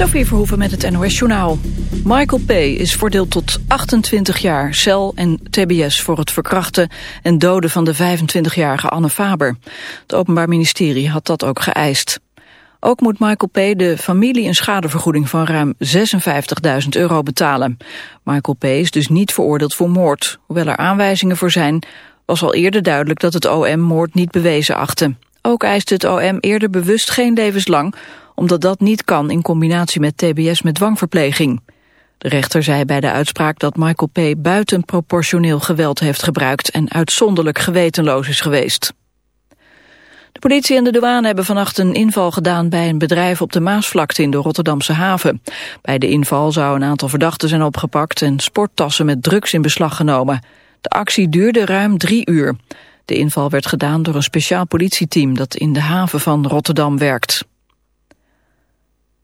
Sophie Verhoeven met het NOS Journaal. Michael P. is voordeeld tot 28 jaar cel en tbs voor het verkrachten en doden van de 25-jarige Anne Faber. Het Openbaar Ministerie had dat ook geëist. Ook moet Michael P. de familie een schadevergoeding van ruim 56.000 euro betalen. Michael P. is dus niet veroordeeld voor moord. Hoewel er aanwijzingen voor zijn, was al eerder duidelijk dat het OM moord niet bewezen achtte. Ook eiste het OM eerder bewust geen levenslang, omdat dat niet kan in combinatie met tbs met dwangverpleging. De rechter zei bij de uitspraak dat Michael P. buitenproportioneel geweld heeft gebruikt en uitzonderlijk gewetenloos is geweest. De politie en de douane hebben vannacht een inval gedaan bij een bedrijf op de Maasvlakte in de Rotterdamse haven. Bij de inval zou een aantal verdachten zijn opgepakt en sporttassen met drugs in beslag genomen. De actie duurde ruim drie uur. De inval werd gedaan door een speciaal politieteam dat in de haven van Rotterdam werkt.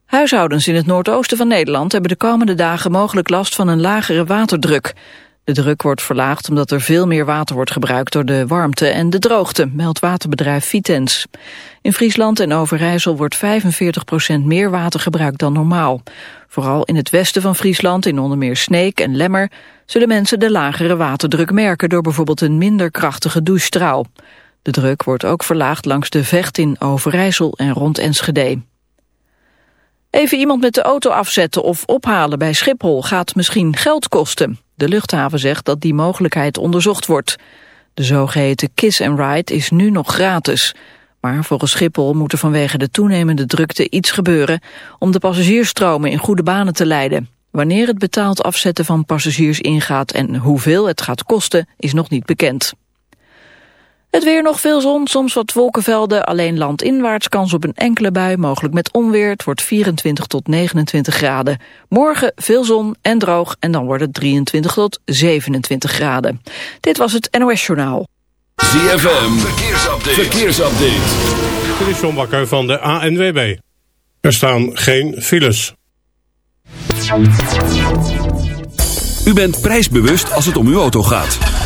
Huishoudens in het noordoosten van Nederland hebben de komende dagen mogelijk last van een lagere waterdruk. De druk wordt verlaagd omdat er veel meer water wordt gebruikt door de warmte en de droogte, meldt waterbedrijf Vitens. In Friesland en Overijssel wordt 45% meer water gebruikt dan normaal. Vooral in het westen van Friesland, in onder meer Sneek en Lemmer, zullen mensen de lagere waterdruk merken door bijvoorbeeld een minder krachtige douchestraal. De druk wordt ook verlaagd langs de Vecht in Overijssel en rond Enschede. Even iemand met de auto afzetten of ophalen bij Schiphol gaat misschien geld kosten. De luchthaven zegt dat die mogelijkheid onderzocht wordt. De zogeheten kiss and ride is nu nog gratis. Maar volgens Schiphol moet er vanwege de toenemende drukte iets gebeuren... om de passagiersstromen in goede banen te leiden. Wanneer het betaald afzetten van passagiers ingaat en hoeveel het gaat kosten is nog niet bekend. Het weer nog veel zon, soms wat wolkenvelden, alleen landinwaarts kans op een enkele bui, mogelijk met onweer. Het wordt 24 tot 29 graden. Morgen veel zon en droog en dan wordt het 23 tot 27 graden. Dit was het NOS Journaal. ZFM, verkeersupdate. verkeersupdate. Dit is John Bakker van de ANWB. Er staan geen files. U bent prijsbewust als het om uw auto gaat.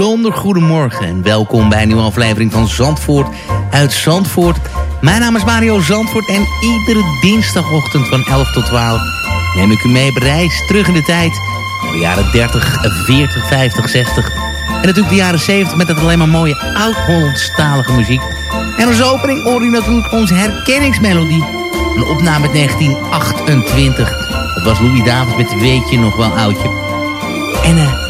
bijzonder goedemorgen en welkom bij een nieuwe aflevering van Zandvoort uit Zandvoort. Mijn naam is Mario Zandvoort en iedere dinsdagochtend van 11 tot 12 neem ik u mee op reis terug in de tijd. De jaren 30, 40, 50, 60 en natuurlijk de jaren 70 met het alleen maar mooie oud-Hollandstalige muziek. En als opening hoor u natuurlijk onze herkenningsmelodie. Een opname uit 1928. Dat was Louis David met Weet je nog wel oudje. En eh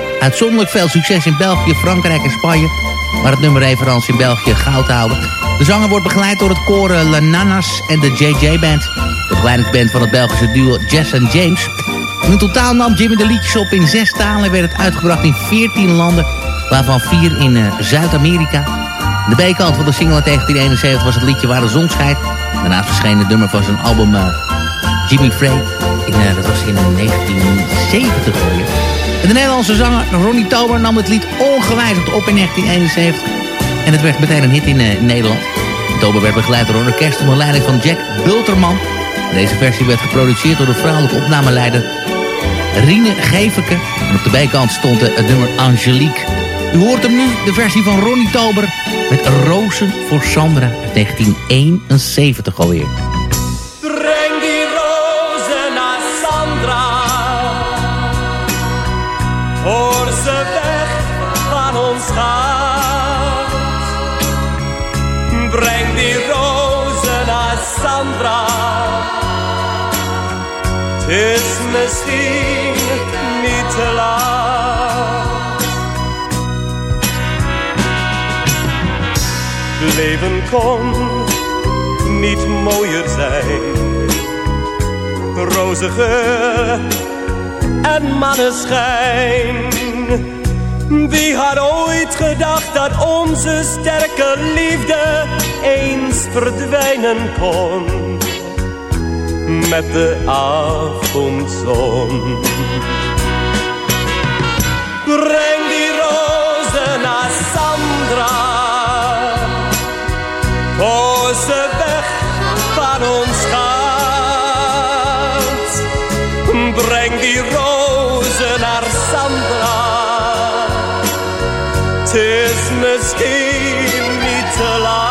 uitzonderlijk veel succes in België, Frankrijk en Spanje. Maar het nummer in België goud houden. De zanger wordt begeleid door het koor eh, La Nanas en de JJ Band. De begeleidingsband van het Belgische duo Jess en James. In totaal nam Jimmy de liedjes op in zes talen en werd het uitgebracht in 14 landen. Waarvan vier in eh, Zuid-Amerika. De B-kant van de single uit 1971 was het liedje Waar de zon schijnt. Daarnaast verscheen het nummer van zijn album eh, Jimmy Frey. In, eh, dat was in 1970 alweer. En de Nederlandse zanger Ronnie Tober nam het lied ongewijzigd op in 1971. En het werd meteen een hit in, eh, in Nederland. Tober werd begeleid door een orkest onder leiding van Jack Bulterman. Deze versie werd geproduceerd door de vrouwelijke opnameleider Rine Geveke. En op de bijkant stond het nummer Angelique. U hoort hem nu, de versie van Ronnie Tober... met Rozen voor Sandra uit 1971 alweer. misschien niet te laat. Leven kon niet mooier zijn, rozige en maneschijn. Wie had ooit gedacht dat onze sterke liefde eens verdwijnen kon? met de avondzon. Breng die rozen naar Sandra, voor ze weg van ons gaat. Breng die rozen naar Sandra, het is misschien niet te laat.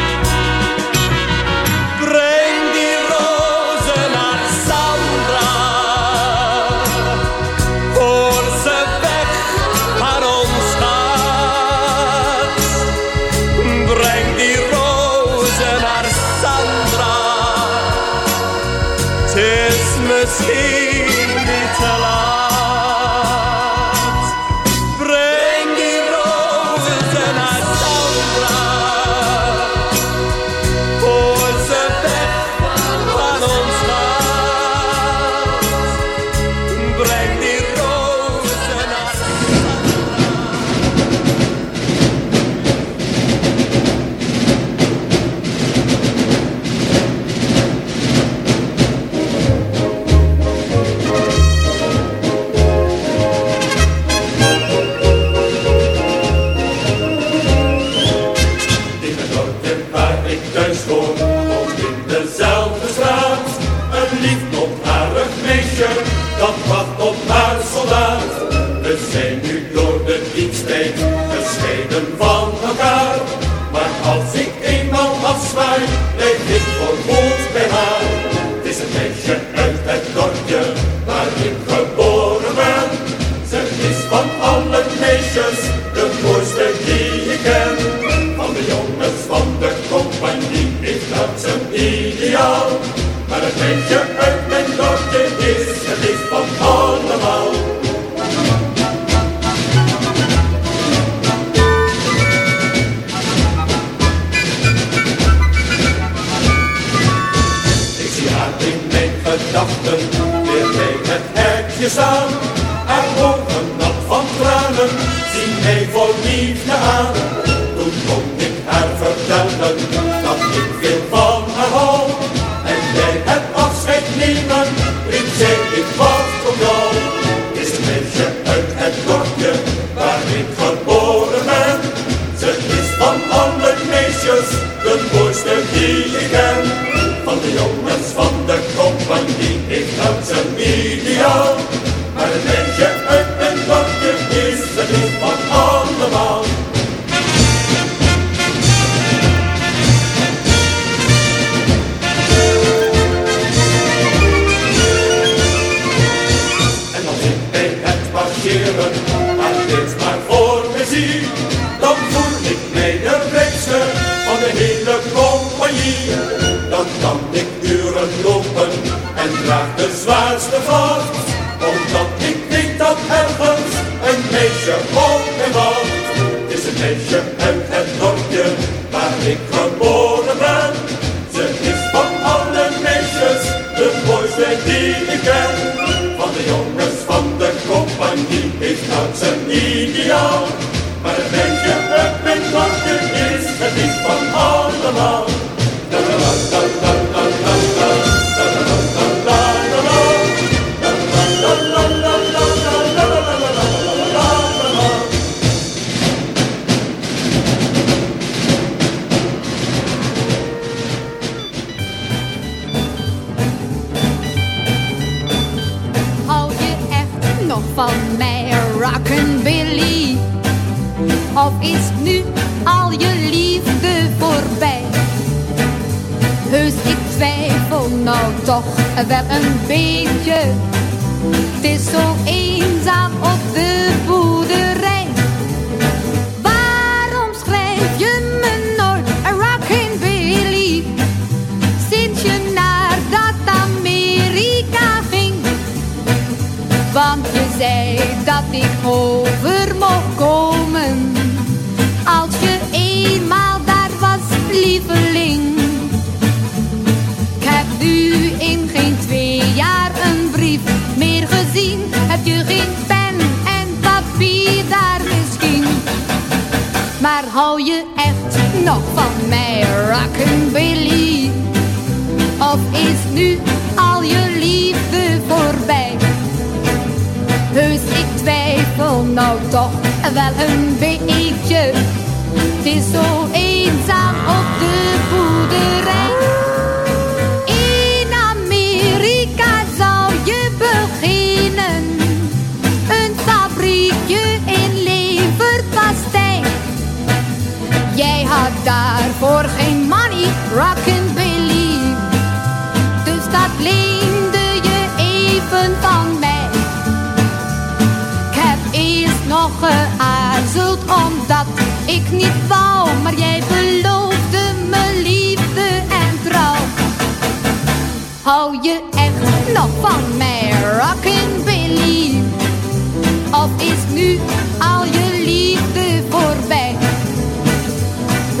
vertellen, zie mij voor liefde aan. Toen kon ik haar vertellen. Twijfel nou toch wel een beetje. Het is zo eenzaam op de boerderij. Waarom schrijf je me nooit een rockin' Billy? Sinds je naar dat Amerika ging. Want je zei dat ik over Maar hou je echt nog van mij, Billy? Of is nu al je liefde voorbij? Heus, ik twijfel nou toch wel een beetje. Het is zo eenzaam op de boerderij. Had daarvoor geen money, Billy. Dus dat leende je even van mij. Ik heb eerst nog geaarzeld omdat ik niet wou, maar jij beloofde me liefde en trouw. Hou je echt nog van mij, rockin' Billy? Of is nu al je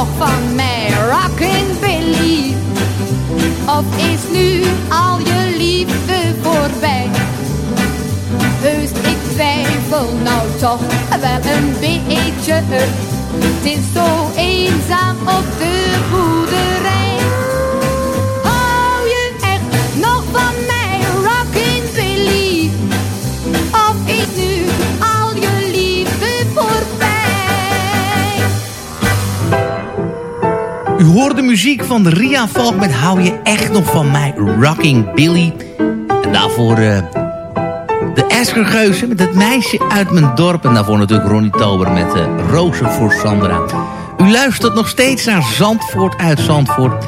nog van mij, rockin' Billy? Of is nu al je liefde voorbij? Heus, ik twijfel nou toch wel een beetje. Het is zo eenzaam op de boerderij. U hoort de muziek van de Ria Valk met Hou je echt nog van mij, Rocking Billy. En daarvoor eh, de Eskergeuzen met het meisje uit mijn dorp. En daarvoor natuurlijk Ronnie Tober met uh, Rozen voor Sandra. U luistert nog steeds naar Zandvoort uit Zandvoort.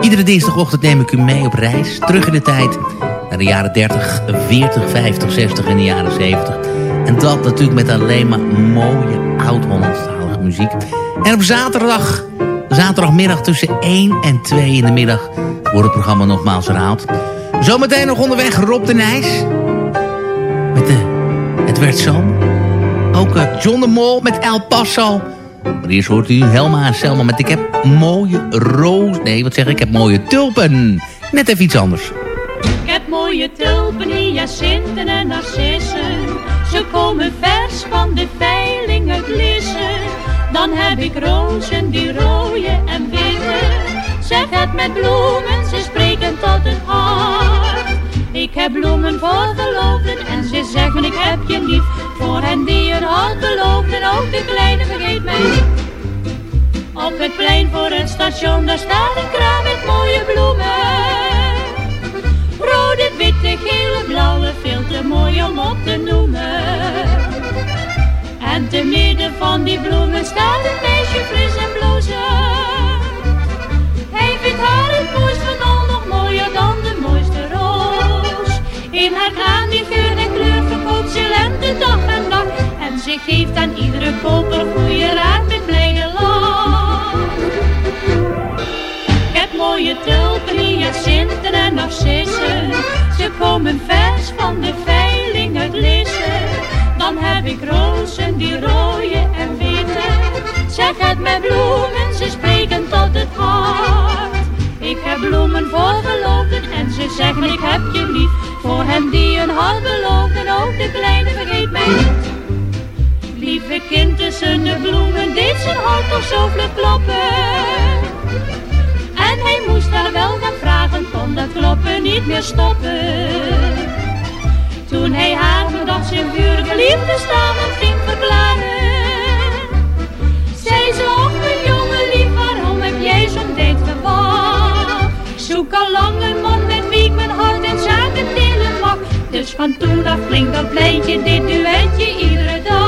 Iedere dinsdagochtend neem ik u mee op reis. Terug in de tijd naar de jaren 30, 40, 50, 60 en de jaren 70. En dat natuurlijk met alleen maar mooie oud-Hollandstalige muziek. En op zaterdag Zaterdagmiddag tussen 1 en 2 in de middag wordt het programma nogmaals herhaald. Zometeen nog onderweg Rob de Nijs. Met de Het werd zo. Ook eh, John de Mol met El Paso. Maar eerst hoort u Helma en Selma met Ik heb mooie roos... Nee, wat zeg ik? Ik heb mooie tulpen. Net even iets anders. Ik heb mooie tulpen, hyacinten en narcissen. Ze komen vers van de Lissen. Dan heb ik rozen die rooien en witte. Zeg het met bloemen, ze spreken tot het hart. Ik heb bloemen voor verloofden en ze zeggen ik heb je lief. Voor hen die er al beloofden, ook de kleine vergeet mij. Op het plein voor het station, daar staat een kraam met mooie bloemen. Rode, witte, gele, blauwe, veel te mooi om op te noemen. En te midden van die bloemen staat een meisje fris en blozen. Hij vindt haar het mooist van al nog mooier dan de mooiste roos. In haar kraan die geur en kleur verkoopt ze lente dag en nacht. En ze geeft aan iedere koper goede raad met blijde lach. Heb mooie tulpen, hyacinten en narcissen. Ze komen vers van de veiling uit Lissen. Dan heb ik rozen die rooien en witte. Zeg het met bloemen, ze spreken tot het hart. Ik heb bloemen voor verloofden en ze zeggen ik heb je lief. Voor hem die een hart belooft en ook de kleine vergeet mij niet. Lieve kind tussen de bloemen deed zijn hart toch zo vlug kloppen. En hij moest daar wel gaan vragen, kon dat kloppen niet meer stoppen. Toen hij haar verdacht zijn vurige liefde staan en ging verklaren. Zei ze, mijn jongen lief, waarom heb jij zo'n date gewacht? Zoek al lang een man met wie ik mijn hart en zaken delen mag. Dus van toen af klinkt dat pleintje, dit duetje iedere dag.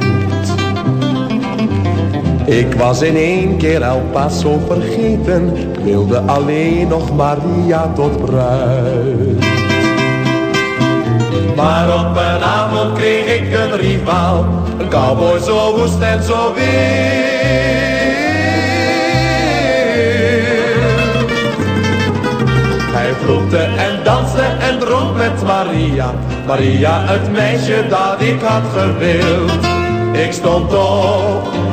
Ik was in één keer El Paso vergeten, wilde alleen nog Maria tot bruid. Maar op een avond kreeg ik een rivaal, een cowboy zo woest en zo wild. Hij vloekte en danste en dronk met Maria, Maria het meisje dat ik had gewild. Ik stond op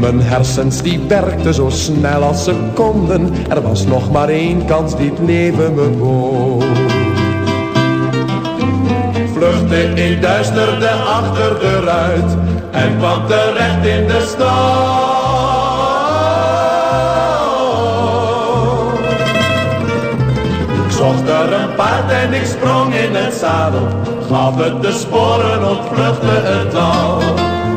Mijn hersens die werkten zo snel als ze konden, er was nog maar één kans die het leven me bood. Vluchtte in duisterde achter de ruit en kwam terecht in de stad. Ik zocht er een paard en ik sprong in het zadel, gaf het de sporen, ontvluchtte het dal.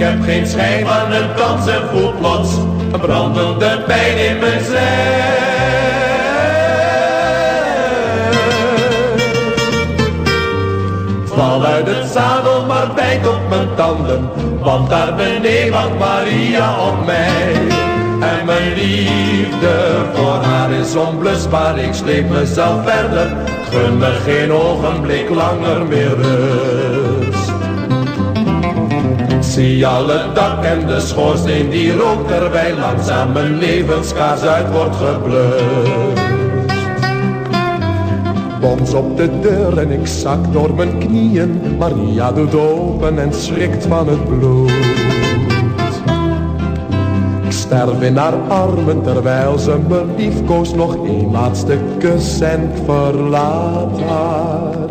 Ik heb geen schijn van een kans en voel plots een brandende pijn in mijn zij. Val uit het zadel, maar bijt op mijn tanden, want daar beneden wacht Maria op mij. En mijn liefde voor haar is onblusbaar. Ik sleep mezelf verder, gun me geen ogenblik langer meer rust. Zie alle dak en de schoorsteen die rookt terwijl langzaam mijn levenskaars uit wordt geblust. Bons op de deur en ik zak door mijn knieën. Maria doet open en schrikt van het bloed. Ik sterf in haar armen terwijl ze me liefkoos nog een laatste kus en verlaat haar.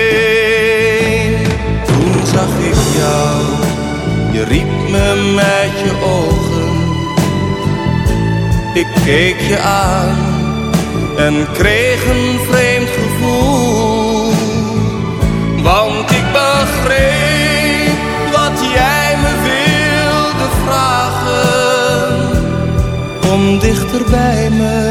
Zag ik jou, je riep me met je ogen. Ik keek je aan en kreeg een vreemd gevoel. Want ik begreep wat jij me wilde vragen. Kom dichter bij me.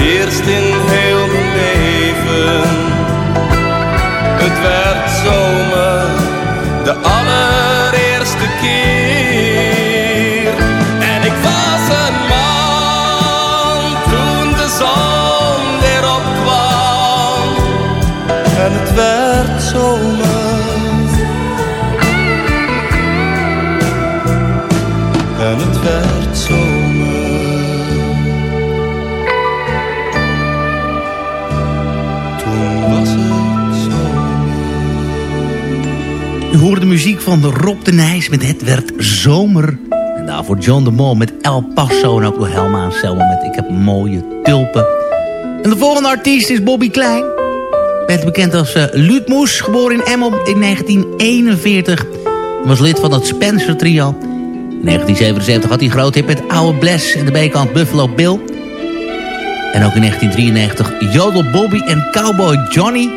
Eerst in heel mijn leven. Het werd zomer. De allereerste keer. En ik was een man toen de zon weer opkwam. En het werd zomer. Muziek van Rob de Nijs met Het werd zomer. En daarvoor John de Mol met El Paso en ook door Helma en Selma met Ik heb mooie tulpen. En de volgende artiest is Bobby Klein. werd bekend als uh, Luut Moes, geboren in Emmel in 1941. Was lid van het Spencer Trio. In 1977 had hij groot hit met Oude Bless en de bekant Buffalo Bill. En ook in 1993 Jodel Bobby en Cowboy Johnny.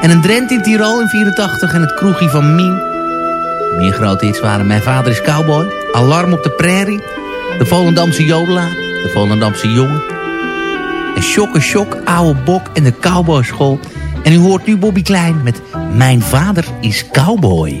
En een Drent in Tirol in 84 en het kroegie van Mien. Meer grote hits waren Mijn Vader is Cowboy, Alarm op de Prairie, De Volendamse Jodelaar, De Volendamse Jongen. En Shokke Shock, Oude Bok en de Cowboyschool. En u hoort nu Bobby Klein met Mijn Vader is Cowboy.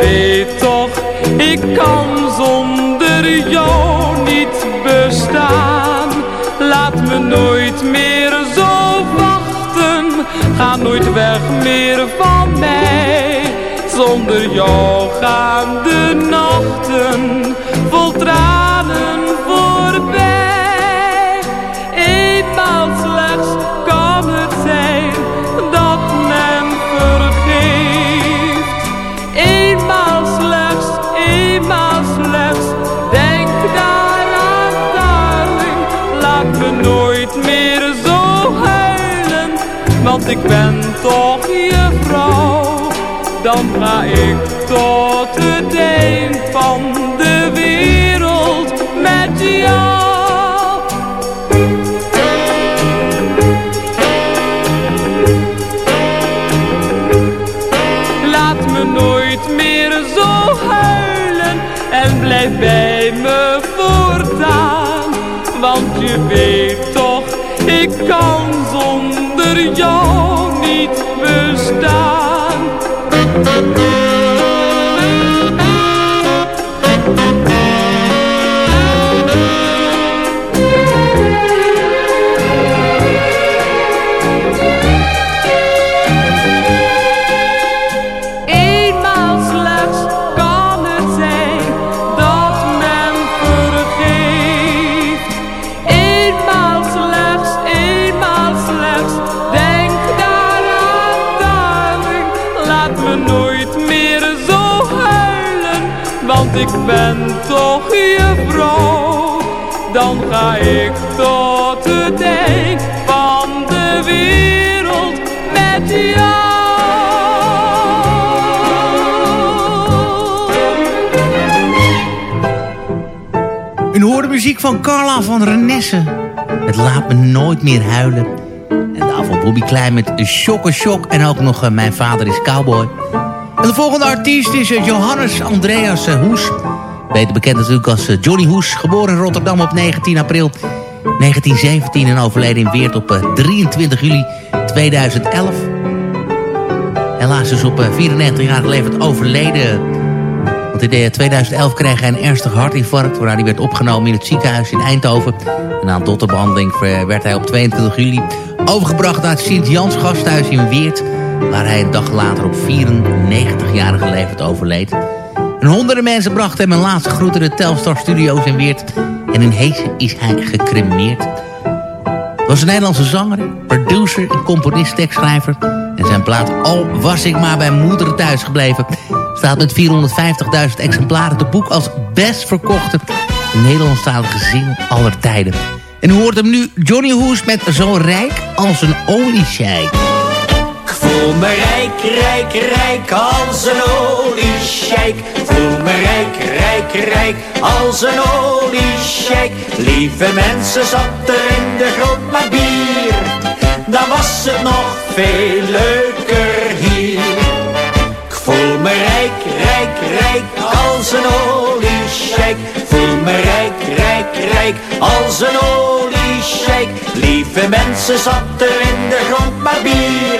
Weet toch, ik kan zonder jou niet bestaan. Laat me nooit meer zo wachten, ga nooit weg meer van mij. Zonder jou gaan de nachten vol ik ben toch je vrouw. Dan ga ik want ik ben toch je vrouw. Dan ga ik tot het eind van de wereld met jou. U hoorde muziek van Carla van Renesse. Het laat me nooit meer huilen. En daarvoor Bobby Klein met Shock Shock. En ook nog eh, Mijn vader is cowboy. De volgende artiest is eh, Johannes Andreas eh, Hoes. Beter bekend natuurlijk als eh, Johnny Hoes. Geboren in Rotterdam op 19 april 1917 en overleden in Weert op eh, 23 juli 2011. Helaas dus op eh, 94-jarige leeftijd overleden. Want in eh, 2011 kreeg hij een ernstig hartinfarct... waarna hij werd opgenomen in het ziekenhuis in Eindhoven. En na een dotterbehandeling eh, werd hij op 22 juli... overgebracht naar het Sint-Jans gasthuis in Weert... waar hij een dag later op 94-jarige leeftijd overleed. En honderden mensen brachten hem een laatste groet in de Telstar Studio's in Weert... en in Heesen is hij gecremeerd. Hij was een Nederlandse zanger, producer en componist, tekstschrijver... En zijn plaat Al was ik maar bij moeder thuis gebleven... staat met 450.000 exemplaren te boek als best verkochte... Nederlandstalige single aller tijden. En u hoort hem nu Johnny Hoes met Zo rijk als een oliescheik. Voel me rijk, rijk, rijk als een oliescheik. Ik voel me rijk, rijk, rijk als een oliescheik. Lieve mensen, zat er in de grond maar bier. Dan was het nog veel leuker hier. Ik voel me rijk, rijk, rijk als een oliescheik. Ik voel me rijk, rijk, rijk als een oliescheik. Lieve mensen, zat er in de grond maar bier.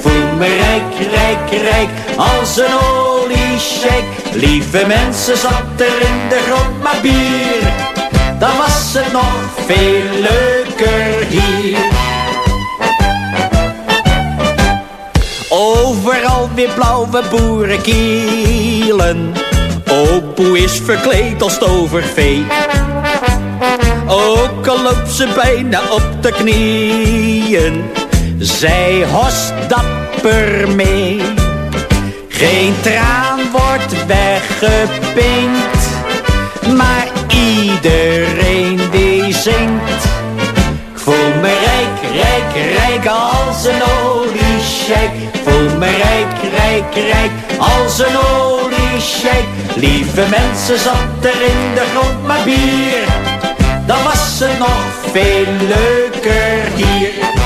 Voel me rijk, rijk, rijk als een oliesjeik. Lieve mensen, zat er in de grond maar bier. Dan was het nog veel leuker hier. Overal weer blauwe boerenkielen. Opoe is verkleed als tovervee. Ook al loopt ze bijna op de knieën. Zij host dapper mee. Geen traan wordt weggepinkt. Maar iedereen die zingt. Ik voel me rijk, rijk, rijk als een oliesjeik. Ik Voel me rijk, rijk, rijk als een oliesjeik. Lieve mensen, zat er in de grond maar bier. Dan was het nog veel leuker hier.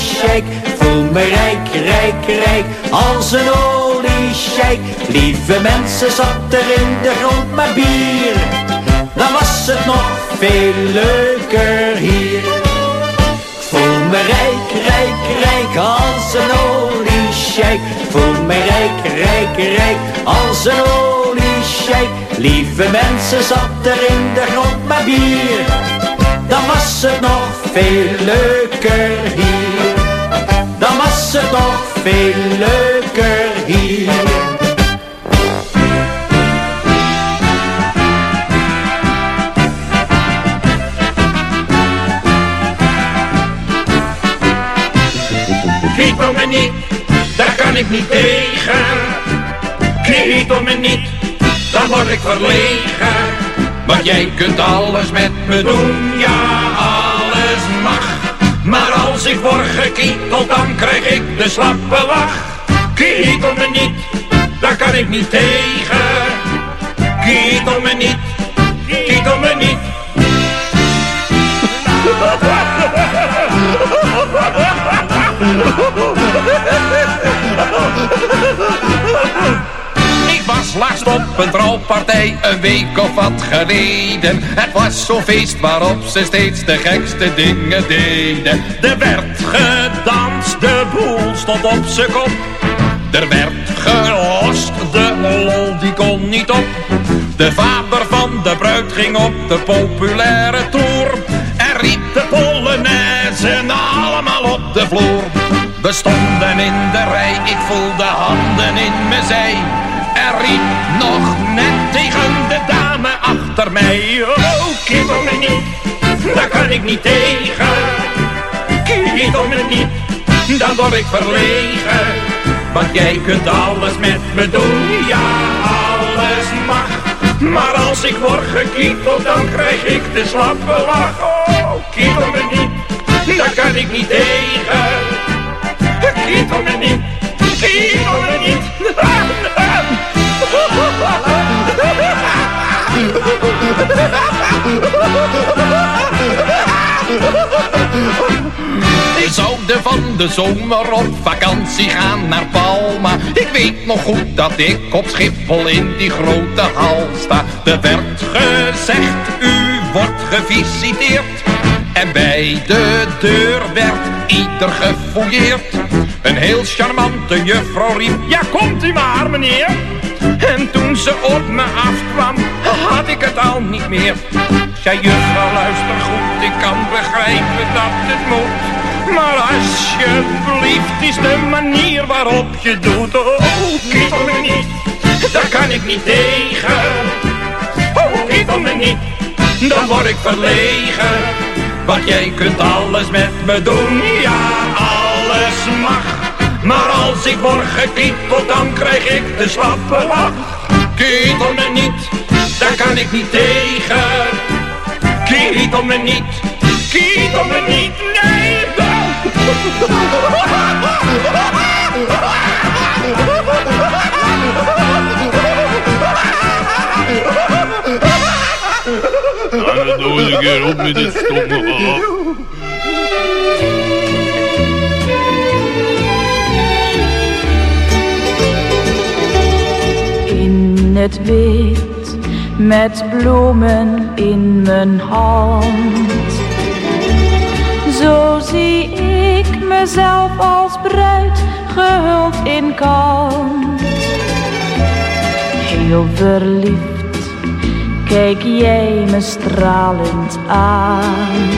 Voel me rijk, rijk, rijk als een oliesjeik. Lieve mensen, zat er in de grond maar bier. Dan was het nog veel leuker hier. Voel me rijk, rijk, rijk als een oliesjeik. Ik Voel me rijk, rijk, rijk als een oliesjeik. Lieve mensen, zat er in de grond maar bier. Dan was het nog veel leuker hier. Was het nog veel leuker hier. Kiet op me niet, daar kan ik niet tegen. Kiet op me niet, dan word ik verlegen. Want jij kunt alles met me doen, ja. Maar als ik word gekieteld, dan krijg ik de slappe lach. Kiet op me niet, daar kan ik niet tegen. Kiet op me niet, kiet op me niet. Ik was laatst op een trouwpartij een week of wat geleden. Het was zo'n feest waarop ze steeds de gekste dingen deden. Er werd gedanst, de boel stond op zijn kop. Er werd gelost, de lol die kon niet op. De vader van de bruid ging op de populaire tour. En riep de polonaise allemaal op de vloer. We stonden in de rij, ik voelde handen in mijn zij. Nog net tegen de dame achter mij. Oh, kibbel me niet, daar kan ik niet tegen. Kibbel me niet, dan word ik verlegen. Want jij kunt alles met me doen, ja, alles mag. Maar als ik word gekieteld, dan krijg ik de slappe lach. Oh, kiebel me niet, daar kan ik niet tegen. Kiebel me niet, kiebel me niet. We zouden van de zomer op vakantie gaan naar Palma. Ik weet nog goed dat ik op Schiphol in die grote hal sta. Er werd gezegd, u wordt gevisiteerd. En bij de deur werd ieder gefouilleerd. Een heel charmante juffrouw riep, ja komt u maar meneer. En toen ze op me afkwam, had ik het al niet meer. Zei juffrouw, luister goed, ik kan begrijpen dat het moet. Maar alsjeblieft is de manier waarop je doet. Oh, kietel me niet, daar kan ik niet tegen. Oh, kietel me niet, dan word ik verlegen. Want jij kunt alles met me doen, ja, alles mag. Maar als ik word gekieteld, dan krijg ik de slappe lach. Kietel me niet, daar kan ik niet tegen. Kietel me niet, kietel me niet, nee. Nou, dan doe eens een keer op met dit stomme het wit, met bloemen in mijn hand. Zo zie ik mezelf als bruid, gehuld in kant. Heel verliefd, kijk jij me stralend aan.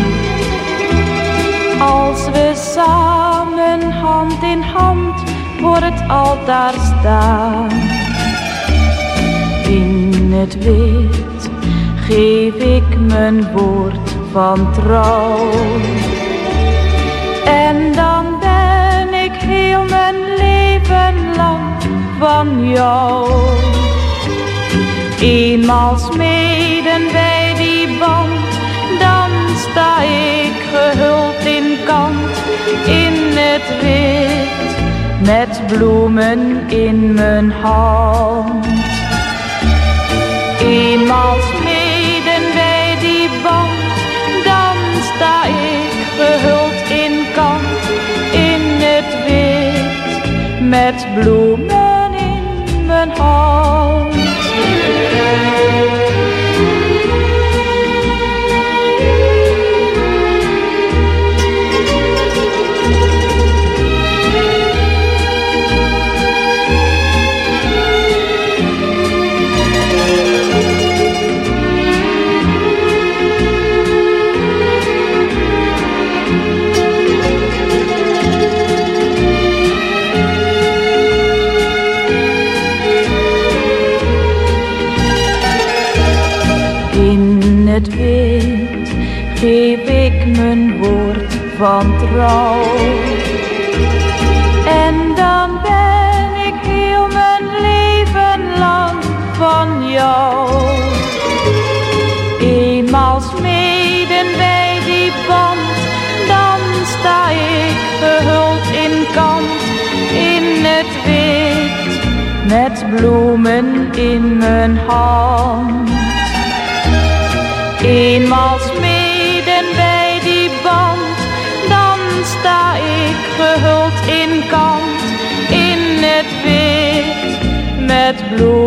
Als we samen hand in hand voor het altaar staan. Het wit geef ik mijn woord van trouw. En dan ben ik heel mijn leven lang van jou. Eenmaal smeden bij die band, dan sta ik gehuld in kant in het wit, met bloemen in mijn hand. Eenmaal smeden bij die band, dan sta ik gehuld in kant in het wit, met bloemen in mijn hand. Met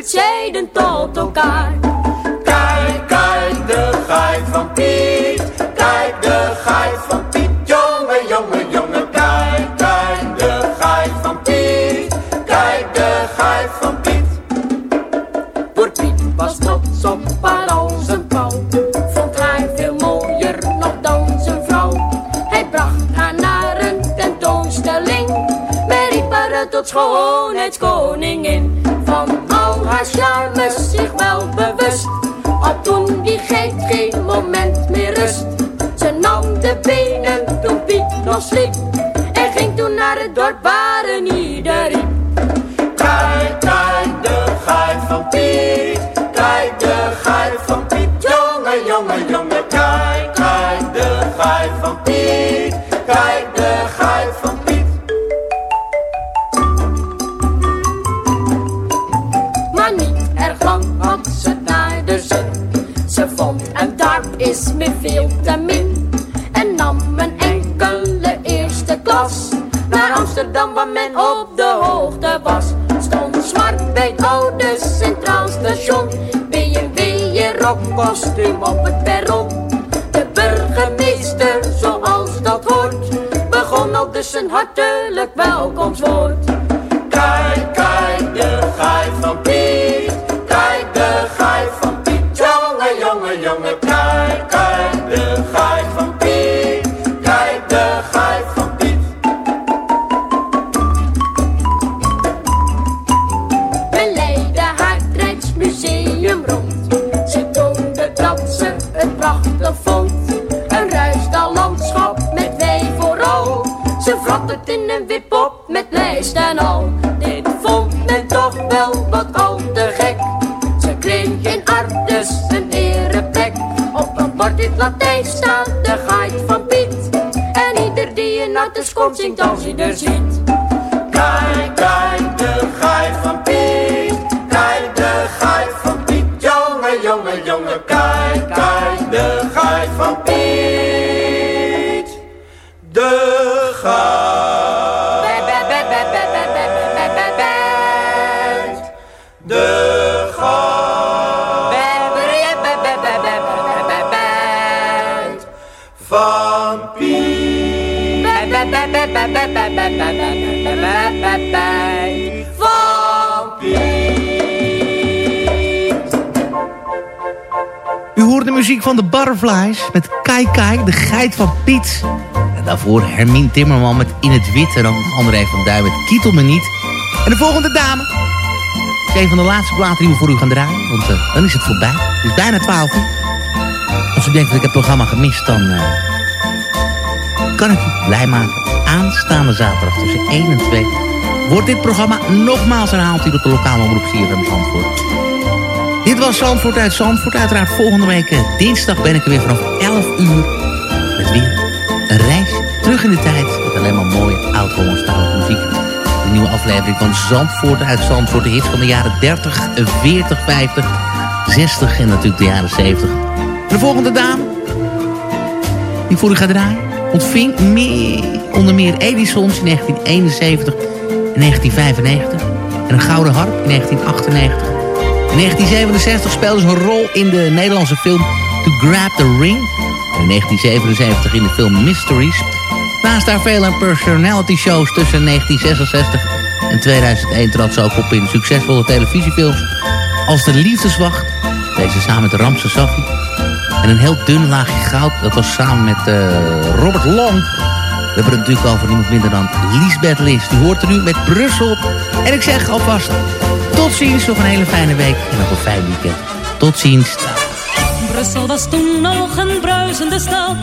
buurt zeiden tot elkaar. Kijk, kijk, de gaai van Piet. Kijk, de gaai van Piet. Jongen, jongen, jongen. Kijk, kijk, de gaai van Piet. Kijk, de gaai van Piet. Voor Piet was trots op als een pauw. Vond haar veel mooier nog dan zijn vrouw. Hij bracht haar naar een tentoonstelling. Men riep haar tot schoonheidskoningin. Artes een ereplek. Op een bord in het Latijn staat de geit van Piet. En ieder die in Artes komt zingt als hij er ziet. Kijk, kijk, de gaai van Piet. Kijk, de gaai van Piet. Jongen, jongen, jongen. Kijk, De muziek van de Butterflies met Kai Kai, de geit van Piet. En daarvoor Hermine Timmerman met In het Wit en dan André van Duin met Kietel me niet. En de volgende dame is een van de laatste platen die we voor u gaan draaien. Want eh, dan is het voorbij. Het is bijna 12 uur. Als u denkt dat ik het programma gemist, dan eh, kan ik u blij maken. Aanstaande zaterdag tussen 1 en 2 wordt dit programma nogmaals herhaald hier op de lokale omroep CFM Zandvoort. Was Zandvoort uit Zandvoort. Uiteraard volgende week eh, dinsdag ben ik er weer vanaf 11 uur. Met weer een reis terug in de tijd. Met alleen maar mooie oud-Hollandstalige muziek. De nieuwe aflevering van Zandvoort uit Zandvoort. De hits van de jaren 30, 40, 50, 60 en natuurlijk de jaren 70. De volgende dame die voor u gaat draaien ontving meer, onder meer Edisons in 1971 en 1995. En een gouden harp in 1998. In 1967 speelde ze een rol in de Nederlandse film To Grab the Ring. En in 1977 in de film Mysteries. Naast haar vele personality shows tussen 1966 en 2001 trad ze ook op in succesvolle televisiefilms als De Liefdeswacht. Deze samen met Ramse Safi. En een heel dun laagje goud, dat was samen met eh, Robert Long. We hebben het natuurlijk over niemand minder dan Lisbeth Lis. Die hoort er nu met Brussel. En ik zeg alvast tot ziens, nog een hele fijne week en nog een fijn weekend. Tot ziens. Brussel was toen nog een bruisende stad.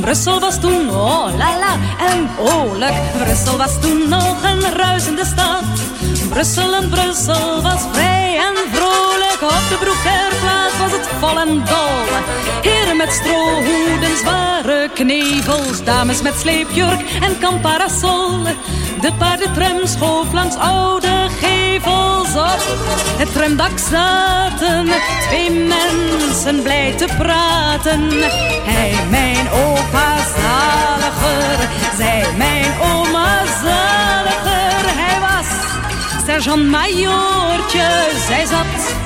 Brussel was toen, oh la la, en oorlijk. Brussel was toen nog een ruisende stad. Brussel en Brussel was vrij en vrolijk. Op de Broekerplaats was het vol en dol. Heren met strohoeden, zware knevels. Dames met sleepjurk en kamparasol. De paardentram schoof langs oude op. Het tramdak zaten twee mensen blij te praten. Hij, mijn opa zaliger, zij, mijn oma zaliger. Hij was sergeant-majoortje, zij zat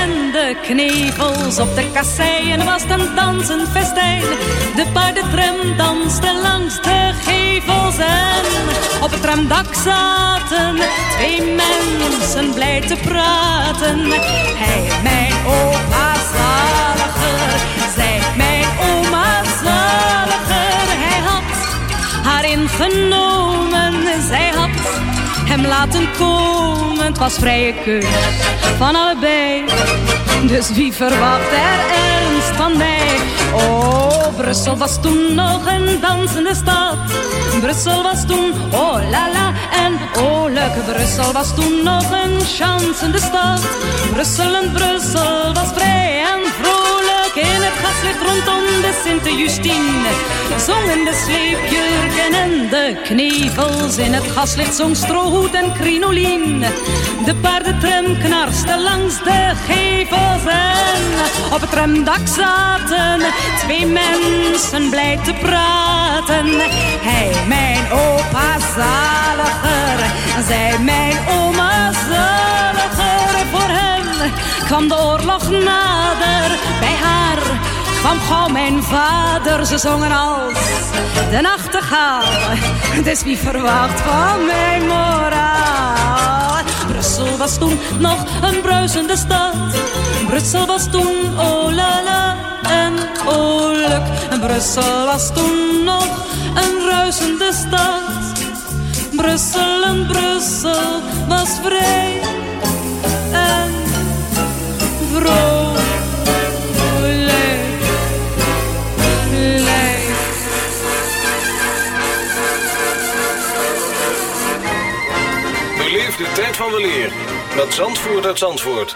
en de knevels op de kasseien was een dansend festijn. De paardentram danste langs de gevels en op het tramdak zaten twee mensen blij te praten. Hij, mijn opa zaliger, zij, mijn oma zaliger. Hij had haar ingenomen, zij had hem laten komen. Het was vrije keus van allebei. Dus wie verwacht er ernst van mij? Oh, Brussel was toen nog een dansende stad. Brussel was toen, oh la la en oh leuk. Brussel was toen nog een chansende stad. Brussel en Brussel was vrij en vrolijk in het gaslicht rondom de Sint-Justine. Zongen de sleepjurken en de knevels in het gaslicht zong strohoed en crinolien. De paardentram knarste langs de gevels en op het tramdak zaten twee mensen blij te praten. Hij, mijn opa zaliger, zij, mijn oma zaliger. Kwam de oorlog nader, bij haar kwam gauw mijn vader. Ze zongen als de nachtegaal, dus wie verwacht van mijn moraal? Brussel was toen nog een bruisende stad. Brussel was toen oh la la en oh Brussel was toen nog een ruisende stad. Brussel en Brussel was vrij Zandvoort.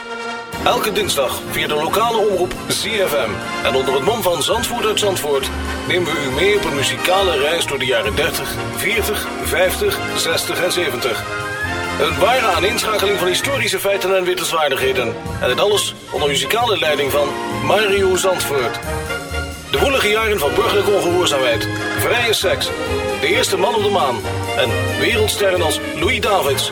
Elke dinsdag via de lokale omroep ZFM. En onder het mom van Zandvoort uit Zandvoort nemen we u mee op een muzikale reis door de jaren 30, 40, 50, 60 en 70. Een ware aaninschakeling van historische feiten en wittelswaardigheden. En dit alles onder muzikale leiding van Mario Zandvoort. De woelige jaren van burgerlijke ongehoorzaamheid, vrije seks, de eerste man op de maan en wereldsterren als Louis Davids,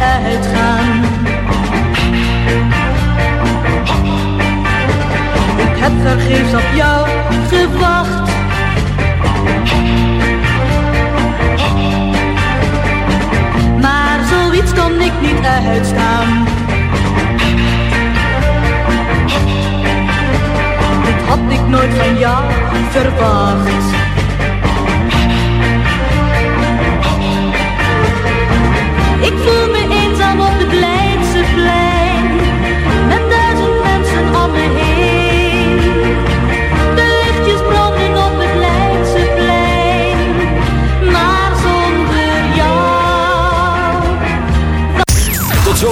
Uitgaan. Ik heb vergeefs op jou gewacht. Maar zoiets kon ik niet uitstaan. Dit had ik nooit van jou verwacht. Ik voel me